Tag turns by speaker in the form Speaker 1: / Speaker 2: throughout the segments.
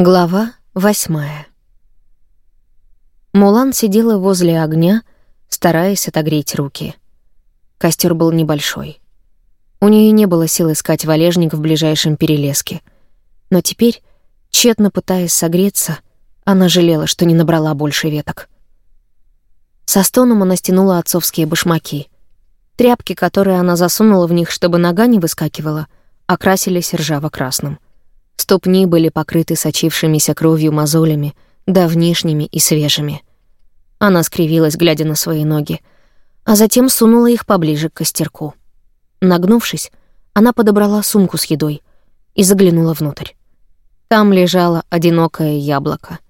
Speaker 1: Глава восьмая. Мулан сидела возле огня, стараясь отогреть руки. Костер был небольшой. У нее не было сил искать валежник в ближайшем перелеске. Но теперь, тщетно пытаясь согреться, она жалела, что не набрала больше веток. Со стоном она стянула отцовские башмаки. Тряпки, которые она засунула в них, чтобы нога не выскакивала, окрасились ржаво-красным — Ступни были покрыты сочившимися кровью мозолями, давнишними и свежими. Она скривилась, глядя на свои ноги, а затем сунула их поближе к костерку. Нагнувшись, она подобрала сумку с едой и заглянула внутрь. Там лежало одинокое яблоко.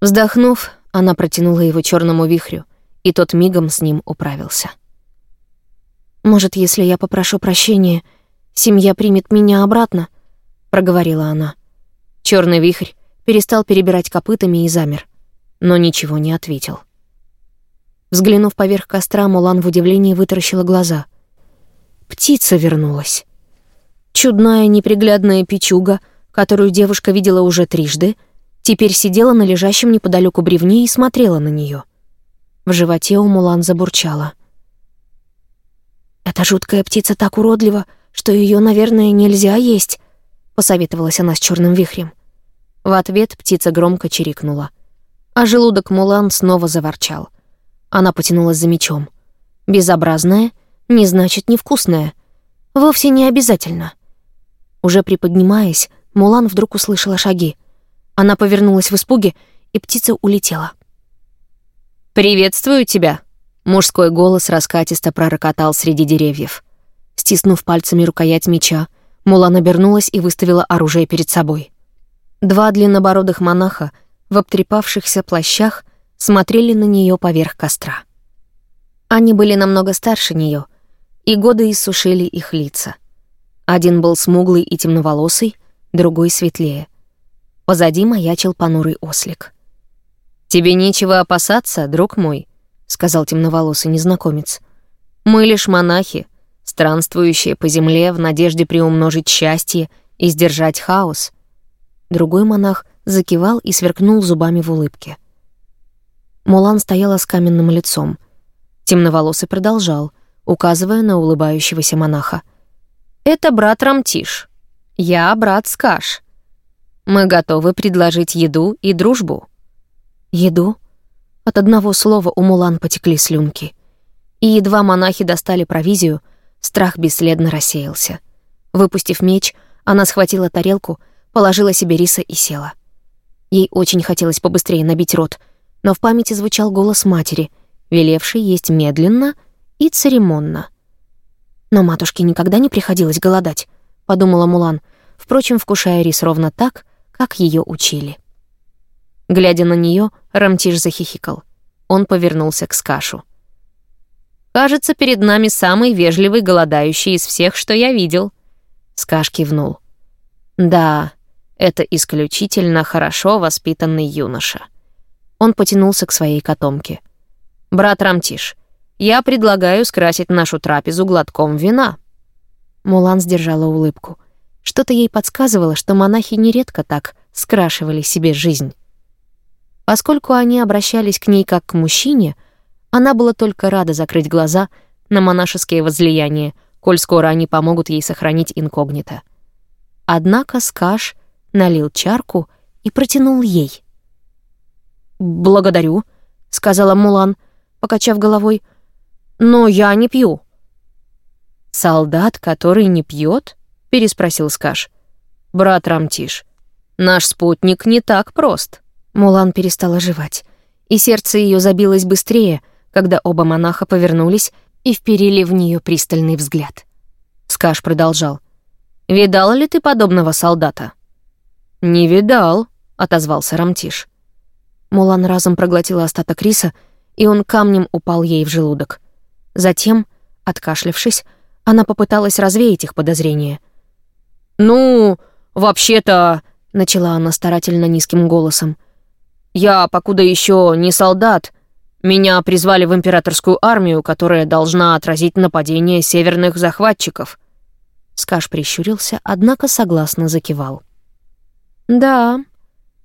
Speaker 1: Вздохнув, она протянула его черному вихрю, и тот мигом с ним управился. «Может, если я попрошу прощения, семья примет меня обратно?» Проговорила она. Черный вихрь перестал перебирать копытами и замер, но ничего не ответил. Взглянув поверх костра, Мулан в удивлении вытаращила глаза. Птица вернулась. Чудная неприглядная печуга, которую девушка видела уже трижды, теперь сидела на лежащем неподалеку бревне и смотрела на нее. В животе у Мулан забурчала. «Эта жуткая птица так уродлива, что ее, наверное, нельзя есть», — посоветовалась она с черным вихрем. В ответ птица громко чирикнула. А желудок Мулан снова заворчал. Она потянулась за мечом. «Безобразное не значит невкусное. Вовсе не обязательно». Уже приподнимаясь, Мулан вдруг услышала шаги. Она повернулась в испуге, и птица улетела.
Speaker 2: «Приветствую тебя!» Мужской голос раскатисто пророкотал среди деревьев.
Speaker 1: Стиснув пальцами рукоять меча, Мулан обернулась и выставила оружие перед собой. Два длиннобородых монаха в обтрепавшихся плащах смотрели на нее поверх костра. Они были намного старше нее, и годы иссушили их лица. Один был смуглый и темноволосый, другой светлее. Позади маячил понурый ослик.
Speaker 2: «Тебе нечего опасаться, друг мой», — сказал темноволосый незнакомец. «Мы лишь монахи, странствующие по земле в надежде приумножить счастье и сдержать хаос.
Speaker 1: Другой монах закивал и сверкнул зубами в улыбке. Мулан стояла с каменным лицом. Темноволосый продолжал, указывая на улыбающегося монаха.
Speaker 2: «Это брат Рамтиш. Я брат Скаш. Мы готовы предложить еду и дружбу».
Speaker 1: «Еду?» От одного слова у Мулан потекли слюнки. И едва монахи достали провизию — Страх бесследно рассеялся. Выпустив меч, она схватила тарелку, положила себе риса и села. Ей очень хотелось побыстрее набить рот, но в памяти звучал голос матери, велевший есть медленно и церемонно. «Но матушке никогда не приходилось голодать», — подумала Мулан, впрочем, вкушая рис ровно так, как ее учили. Глядя на нее, Рамтиш захихикал. Он повернулся к Скашу.
Speaker 2: Кажется, перед нами самый вежливый голодающий из всех, что я видел».
Speaker 1: Скаш кивнул. «Да, это исключительно хорошо воспитанный юноша». Он потянулся к своей котомке.
Speaker 2: «Брат Рамтиш, я предлагаю скрасить нашу трапезу глотком вина».
Speaker 1: Мулан сдержала улыбку. Что-то ей подсказывало, что монахи нередко так скрашивали себе жизнь. Поскольку они обращались к ней как к мужчине — она была только рада закрыть глаза на монашеские возлияния, коль скоро они помогут ей сохранить инкогнито. Однако Скаш налил чарку и протянул ей.
Speaker 2: «Благодарю», — сказала Мулан, покачав головой. «Но я не пью».
Speaker 1: «Солдат, который не пьет? переспросил Скаш.
Speaker 2: «Брат Рамтиш, наш спутник не так прост».
Speaker 1: Мулан перестала жевать, и сердце ее забилось быстрее — когда оба монаха повернулись и вперили в нее пристальный взгляд. Скаш продолжал.
Speaker 2: «Видал ли ты подобного солдата?»
Speaker 1: «Не видал», — отозвался Рамтиш. Мулан разом проглотила остаток риса, и он камнем упал ей в желудок. Затем, откашлявшись, она попыталась развеять их подозрения.
Speaker 2: «Ну, вообще-то...»
Speaker 1: — начала она старательно низким голосом.
Speaker 2: «Я, покуда еще не солдат, меня призвали в императорскую армию, которая должна отразить нападение северных захватчиков».
Speaker 1: Скаш прищурился, однако согласно закивал. «Да,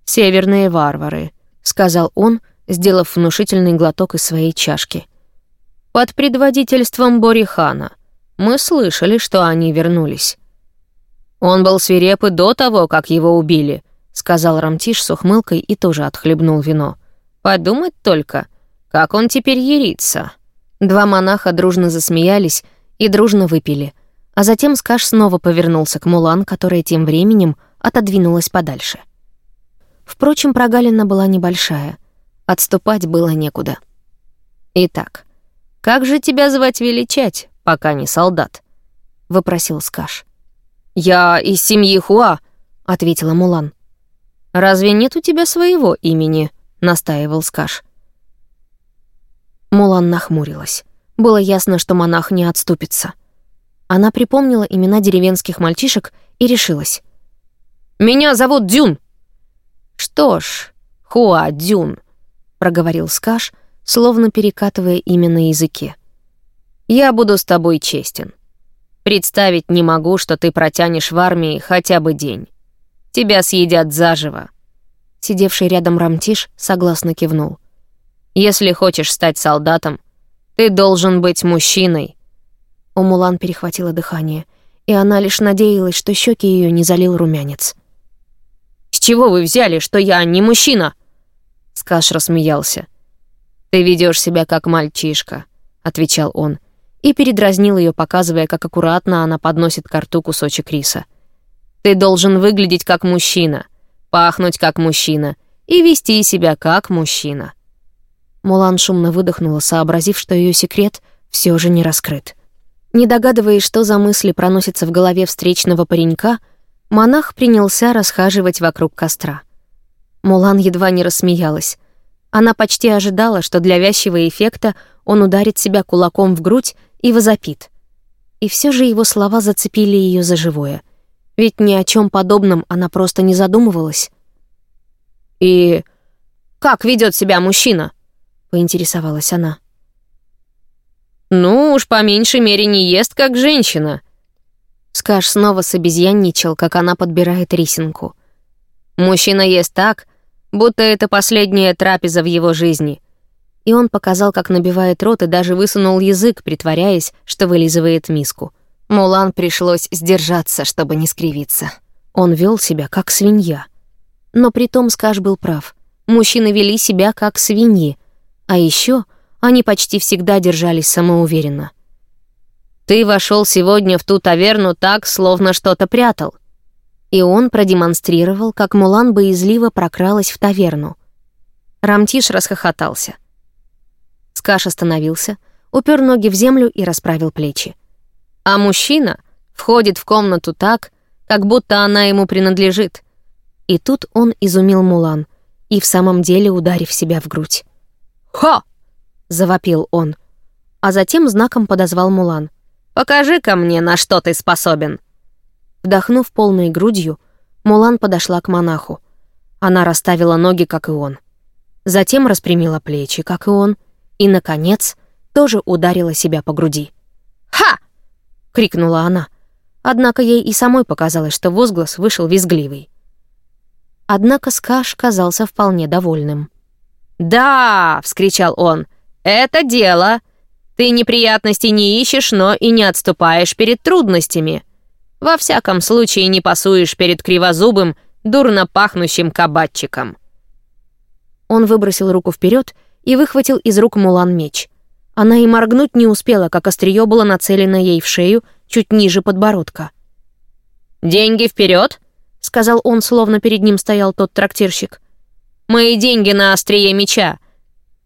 Speaker 2: «Северные варвары», — сказал он, сделав внушительный глоток из своей чашки. «Под предводительством Борихана. Мы слышали, что они вернулись». «Он был свирепый до того, как его убили», — сказал Рамтиш с ухмылкой и тоже отхлебнул вино. «Подумать только, как он теперь ерится». Два монаха дружно засмеялись и дружно выпили, а затем Скаш снова повернулся к Мулан, которая тем временем отодвинулась подальше. Впрочем, прогалина была небольшая. Отступать было некуда. «Итак, как же тебя звать величать, пока не солдат?» — вопросил Скаш. «Я из семьи Хуа», — ответила Мулан. «Разве нет у тебя своего имени?» — настаивал Скаш. Мулан нахмурилась. Было ясно, что монах не отступится. Она припомнила имена деревенских мальчишек и решилась. «Меня зовут Дюн!» «Что ж, Хуа Дюн», — проговорил Скаш, словно перекатывая имя на языке. «Я буду с тобой честен. Представить не могу, что ты протянешь в армии хотя бы день. Тебя съедят заживо». Сидевший рядом Рамтиш согласно кивнул. «Если хочешь стать солдатом, ты должен быть мужчиной». У Мулан перехватило дыхание, и она лишь надеялась, что щеки ее не залил румянец. «С чего вы взяли, что я не мужчина?» Скаш рассмеялся. «Ты ведешь себя как мальчишка», — отвечал он, и передразнил ее, показывая, как аккуратно она подносит к рту кусочек риса. «Ты должен выглядеть как мужчина, пахнуть как мужчина и вести себя как мужчина». Мулан шумно выдохнула, сообразив, что ее секрет все же не раскрыт. Не догадываясь, что за мысли проносятся в голове встречного паренька, монах принялся расхаживать вокруг костра. Мулан едва не рассмеялась. Она почти ожидала, что для вязчего эффекта он ударит себя кулаком в грудь и возопит. И все же его слова зацепили ее за живое. Ведь ни о чем подобном она просто не задумывалась. «И как ведет себя мужчина?» — поинтересовалась она. «Ну уж по меньшей мере не ест, как женщина». Скаш снова собезьянничал, как она подбирает рисинку. «Мужчина ест так, будто это последняя трапеза в его жизни». И он показал, как набивает рот, и даже высунул язык, притворяясь, что вылизывает миску. Мулан пришлось сдержаться, чтобы не скривиться. Он вел себя как свинья. Но при том Скаш был прав. Мужчины вели себя как свиньи. А еще они почти всегда держались самоуверенно. «Ты вошел сегодня в ту таверну так, словно что-то прятал». И он продемонстрировал, как Мулан боязливо прокралась в таверну. Рамтиш расхохотался. Скаш остановился, упер ноги в землю и расправил плечи. А мужчина входит в комнату так, как будто она ему принадлежит. И тут он изумил Мулан, и в самом деле ударив себя в грудь. «Ха!» — завопил он, а затем знаком подозвал Мулан. «Покажи-ка мне, на что ты способен!» Вдохнув полной грудью, Мулан подошла к монаху. Она расставила ноги, как и он. Затем распрямила плечи, как и он, и, наконец, тоже ударила себя по груди. «Ха!» — крикнула она. Однако ей и самой показалось, что возглас вышел визгливый. Однако Скаш казался вполне довольным. «Да!» — вскричал он. «Это дело! Ты неприятностей не ищешь, но и не отступаешь перед трудностями. Во всяком случае не пасуешь перед кривозубым, дурно пахнущим кабачиком». Он выбросил руку вперед и выхватил из рук Мулан меч. Она и моргнуть не успела, как острие было нацелено ей в шею, чуть ниже подбородка. «Деньги вперед, сказал он, словно перед ним стоял тот трактирщик. Мои деньги на острие меча.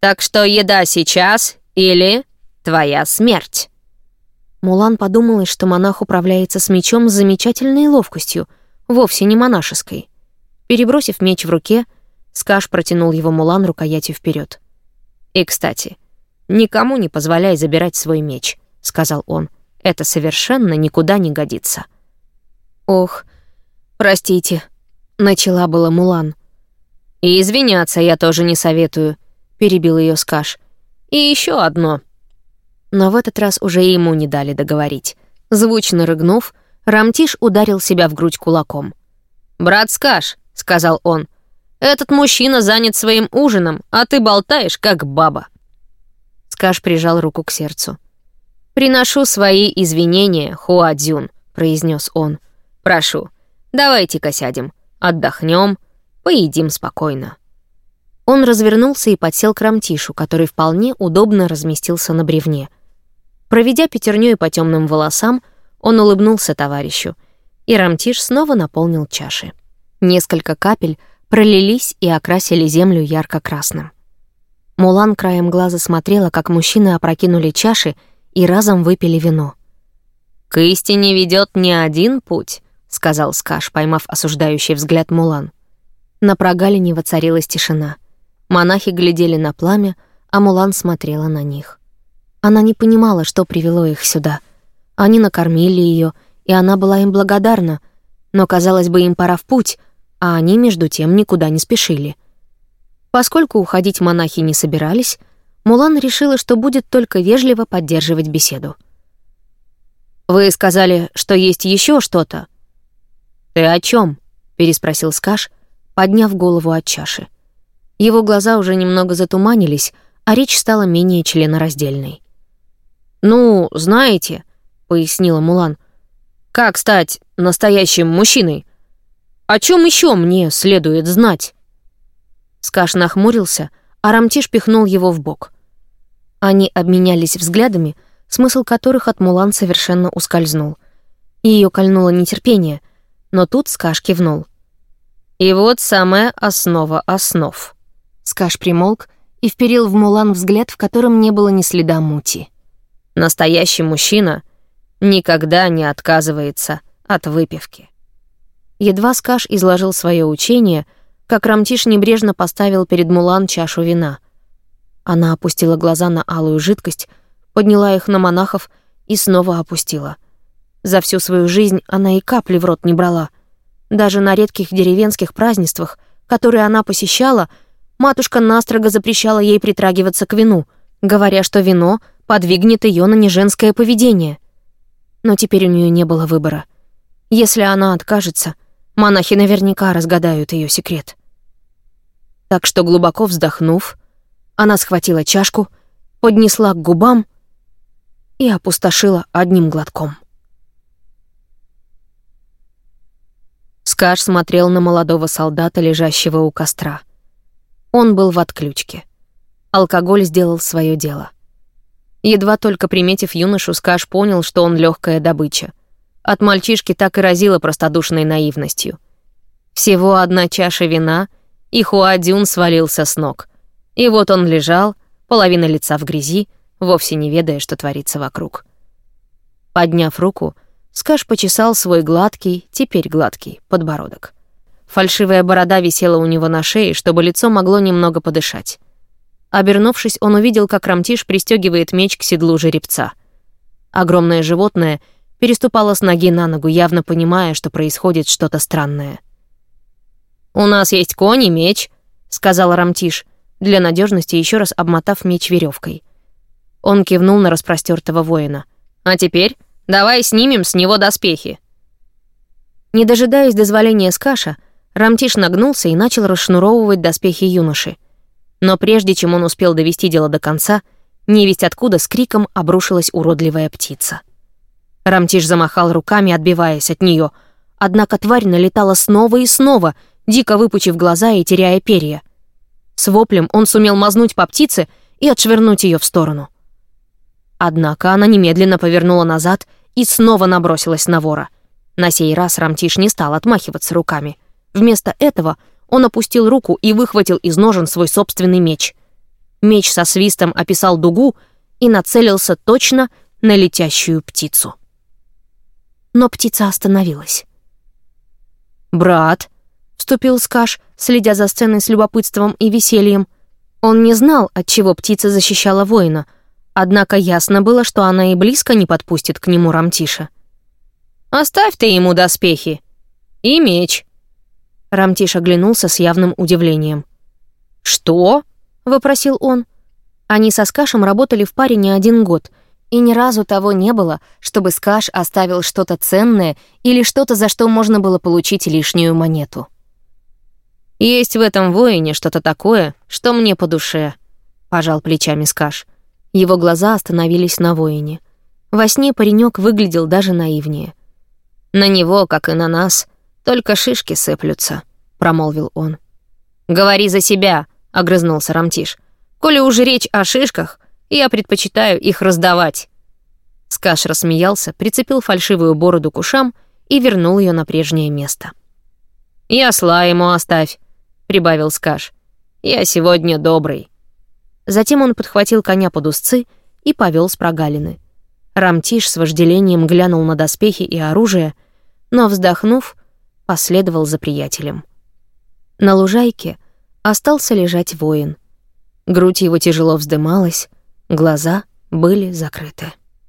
Speaker 2: Так что еда сейчас или твоя смерть». Мулан подумала, что монах управляется с мечом с замечательной ловкостью, вовсе не монашеской. Перебросив меч в руке, Скаш протянул его Мулан рукоятью вперед. «И, кстати, никому не позволяй забирать свой меч», — сказал он. «Это совершенно никуда не годится». «Ох, простите», — начала была Мулан. «И извиняться я тоже не советую», — перебил ее Скаш. «И еще одно». Но в этот раз уже ему не дали договорить. Звучно рыгнув, Рамтиш ударил себя в грудь кулаком. «Брат Скаш», — сказал он, — Этот мужчина занят своим ужином, а ты болтаешь, как баба».
Speaker 1: Скаш прижал руку к сердцу.
Speaker 2: «Приношу свои извинения, Хуадзюн», — произнес он. «Прошу, давайте-ка сядем, отдохнем, поедим спокойно».
Speaker 1: Он развернулся и подсел к Рамтишу, который вполне удобно разместился на бревне. Проведя пятернёй по темным волосам, он улыбнулся товарищу, и Рамтиш снова наполнил чаши. Несколько капель пролились и окрасили землю ярко-красным. Мулан краем глаза смотрела, как мужчины опрокинули чаши и разом выпили вино.
Speaker 2: «К истине ведет не один путь», — сказал Скаш, поймав осуждающий взгляд Мулан.
Speaker 1: На прогалине воцарилась тишина. Монахи глядели на пламя, а Мулан смотрела на них. Она не понимала, что привело их сюда. Они накормили ее, и она была им благодарна, но, казалось бы, им пора в путь, а они, между тем, никуда не спешили. Поскольку уходить монахи не собирались, Мулан решила, что будет только вежливо поддерживать беседу.
Speaker 2: «Вы сказали, что есть еще что-то?»
Speaker 1: «Ты о чем? переспросил Скаш, подняв голову от чаши. Его глаза уже немного затуманились, а речь стала менее членораздельной.
Speaker 2: «Ну, знаете», — пояснила Мулан, — «как стать настоящим мужчиной? О чем еще мне следует знать?»
Speaker 1: Скаш нахмурился, а Рамтиш пихнул его в бок. Они обменялись взглядами, смысл которых от Мулан совершенно ускользнул. Ее кольнуло нетерпение, но тут Скаш кивнул.
Speaker 2: «И вот самая основа основ».
Speaker 1: Скаш примолк и вперил в Мулан взгляд, в котором не было ни следа мути.
Speaker 2: «Настоящий мужчина никогда не отказывается от выпивки».
Speaker 1: Едва Скаш изложил свое учение, как Рамтиш небрежно поставил перед Мулан чашу вина. Она опустила глаза на алую жидкость, подняла их на монахов и снова опустила. За всю свою жизнь она и капли в рот не брала. Даже на редких деревенских празднествах, которые она посещала — матушка настрого запрещала ей притрагиваться к вину, говоря, что вино подвигнет ее на неженское поведение. Но теперь у нее не было выбора. Если она откажется, монахи наверняка разгадают ее секрет. Так что, глубоко вздохнув, она схватила чашку, поднесла к губам и опустошила одним глотком. Скаш смотрел на молодого солдата, лежащего у костра — он был в отключке. Алкоголь сделал свое дело. Едва только приметив юношу, Скаш понял, что он легкая добыча. От мальчишки так и разило простодушной наивностью. Всего одна чаша вина, и Хуадюн свалился с ног. И вот он лежал, половина лица в грязи, вовсе не ведая, что творится вокруг. Подняв руку, Скаш почесал свой гладкий, теперь гладкий, подбородок. Фальшивая борода висела у него на шее, чтобы лицо могло немного подышать. Обернувшись, он увидел, как Рамтиш пристегивает меч к седлу жеребца. Огромное животное переступало с ноги на ногу, явно понимая, что происходит что-то странное.
Speaker 2: «У нас есть конь и меч», — сказал Рамтиш,
Speaker 1: для надежности еще раз обмотав меч веревкой. Он кивнул на распростертого воина.
Speaker 2: «А теперь давай снимем с него доспехи».
Speaker 1: Не дожидаясь дозволения Скаша, Рамтиш нагнулся и начал расшнуровывать доспехи юноши. Но прежде чем он успел довести дело до конца, невесть откуда с криком обрушилась уродливая птица. Рамтиш замахал руками, отбиваясь от нее, однако тварь налетала снова и снова, дико выпучив глаза и теряя перья. С воплем он сумел мазнуть по птице и отшвырнуть ее в сторону. Однако она немедленно повернула назад и снова набросилась на вора. На сей раз Рамтиш не стал отмахиваться руками. Вместо этого он опустил руку и выхватил из ножен свой собственный меч. Меч со свистом описал дугу и нацелился точно на летящую птицу. Но птица остановилась. «Брат», — вступил Скаш, следя за сценой с любопытством и весельем. Он не знал, от чего птица защищала воина, однако ясно было, что она и близко не подпустит к нему Рамтиша.
Speaker 2: «Оставь ты ему доспехи и меч»,
Speaker 1: Рамтиш оглянулся с явным удивлением.
Speaker 2: «Что?» — вопросил он.
Speaker 1: Они со Скашем работали в паре не один год, и ни разу того не было, чтобы Скаш оставил что-то ценное или что-то, за что можно было получить лишнюю монету.
Speaker 2: Есть в этом воине что-то такое, что мне по душе», — пожал плечами Скаш.
Speaker 1: Его глаза остановились на воине. Во сне паренек выглядел даже наивнее.
Speaker 2: «На него, как и на нас, только шишки сыплются», — промолвил он. «Говори за себя», — огрызнулся Рамтиш. «Коли уже речь о шишках, я предпочитаю их раздавать». Скаш рассмеялся, прицепил фальшивую бороду к ушам и вернул ее на прежнее место. «И осла ему оставь», — прибавил Скаш. «Я сегодня добрый».
Speaker 1: Затем он подхватил коня под узцы и повел с прогалины. Рамтиш с вожделением глянул на доспехи и оружие, но, вздохнув, последовал за приятелем. На лужайке остался лежать воин. Грудь его тяжело вздымалась, глаза были закрыты.